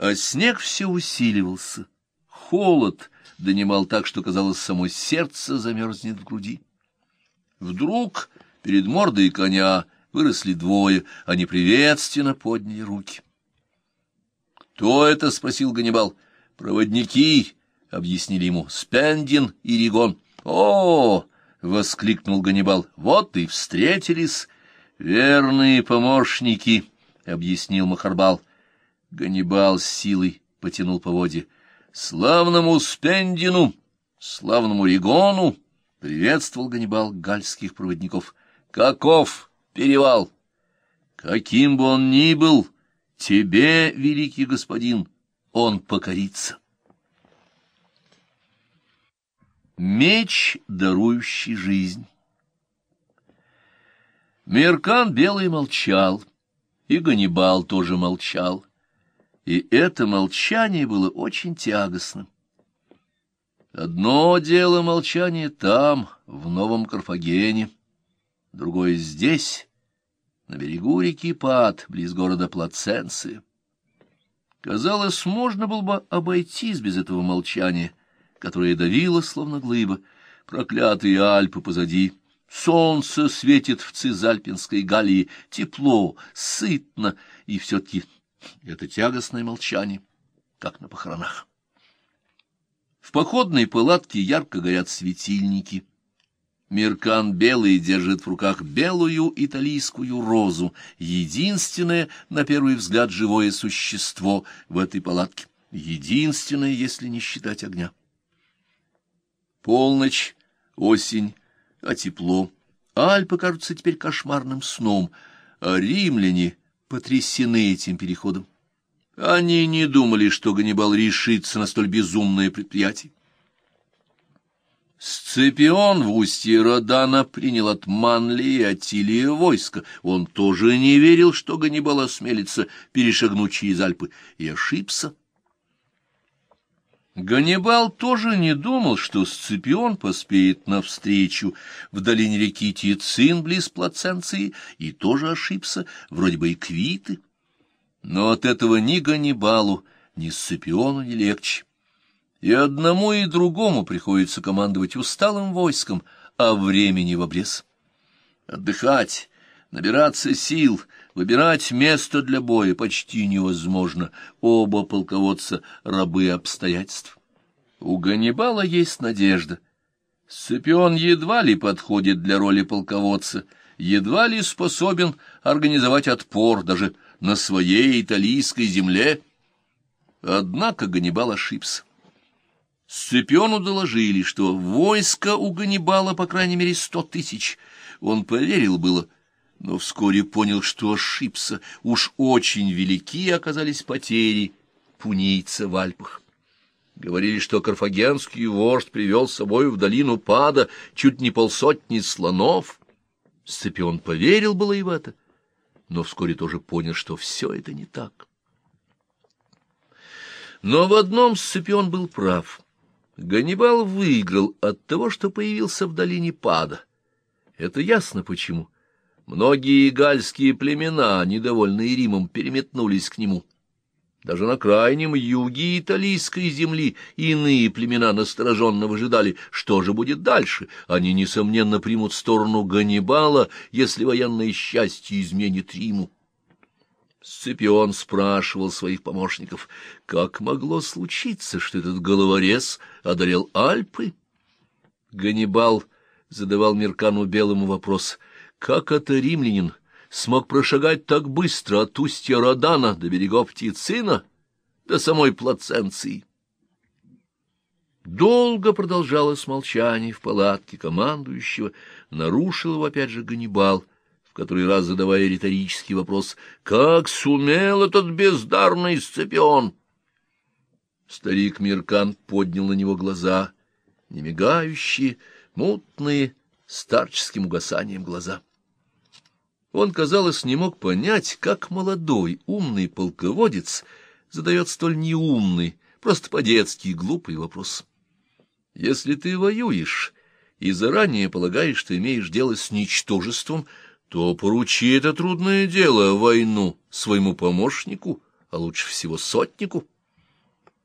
А снег все усиливался. Холод донимал так, что, казалось, само сердце замерзнет в груди. Вдруг перед мордой коня выросли двое, они приветственно подняли руки. «Кто это?» — спросил Ганнибал. «Проводники», — объяснили ему, — «Спендин и Ригон». «О!» — воскликнул Ганнибал. «Вот и встретились верные помощники», — объяснил Махарбал. Ганнибал с силой потянул по воде. «Славному Спендину, славному Ригону!» — приветствовал Ганнибал гальских проводников. «Каков перевал?» «Каким бы он ни был, тебе, великий господин, он покорится». Меч, дарующий жизнь. Меркан Белый молчал, и Ганнибал тоже молчал, и это молчание было очень тягостным. Одно дело молчание там, в Новом Карфагене, другое здесь, на берегу реки Пад, близ города Плаценция. Казалось, можно было бы обойтись без этого молчания — которая давила, словно глыба, проклятые Альпы позади. Солнце светит в Цизальпинской Галлии, тепло, сытно, и все-таки это тягостное молчание, как на похоронах. В походной палатке ярко горят светильники. Миркан белый держит в руках белую италийскую розу, единственное, на первый взгляд, живое существо в этой палатке, единственное, если не считать огня. Полночь, осень, а тепло. Альпы кажутся теперь кошмарным сном, а римляне потрясены этим переходом. Они не думали, что Ганнибал решится на столь безумное предприятие. Сципион в устье Родана принял от Манли и Атилия войско. Он тоже не верил, что Ганнибал осмелится перешагнуть через Альпы, и ошибся. Ганнибал тоже не думал, что Сципион поспеет навстречу в долине реки Тицин близ Плаценции, и тоже ошибся, вроде бы и квиты. Но от этого ни Ганнибалу, ни Сципиону не легче. И одному, и другому приходится командовать усталым войском, а времени в обрез. Отдыхать, набираться сил — Выбирать место для боя почти невозможно. Оба полководца — рабы обстоятельств. У Ганнибала есть надежда. Сципион едва ли подходит для роли полководца, едва ли способен организовать отпор даже на своей италийской земле. Однако Ганнибал ошибся. Сципиону доложили, что войско у Ганнибала по крайней мере сто тысяч. Он поверил было — но вскоре понял, что ошибся. Уж очень велики оказались потери пунийца в Альпах. Говорили, что карфагенский вождь привел с собой в долину Пада чуть не полсотни слонов. Сципион поверил было и в это, но вскоре тоже понял, что все это не так. Но в одном Сципион был прав. Ганнибал выиграл от того, что появился в долине Пада. Это ясно почему. Многие гальские племена, недовольные Римом, переметнулись к нему. Даже на крайнем юге италийской земли иные племена настороженно выжидали, что же будет дальше. Они, несомненно, примут сторону Ганнибала, если военное счастье изменит Риму. Сципион спрашивал своих помощников, как могло случиться, что этот головорез одолел Альпы? Ганнибал задавал Миркану Белому вопрос — как это римлянин смог прошагать так быстро от устья Родана до берегов Тицина, до самой Плаценции? Долго продолжалось молчание в палатке командующего, нарушил его опять же Ганнибал, в который раз задавая риторический вопрос «Как сумел этот бездарный Сципион?» Старик Миркан поднял на него глаза, немигающие, мутные, старческим угасанием глаза. Он, казалось, не мог понять, как молодой, умный полководец задает столь неумный, просто по-детски глупый вопрос. Если ты воюешь и заранее полагаешь, что имеешь дело с ничтожеством, то поручи это трудное дело, войну, своему помощнику, а лучше всего сотнику.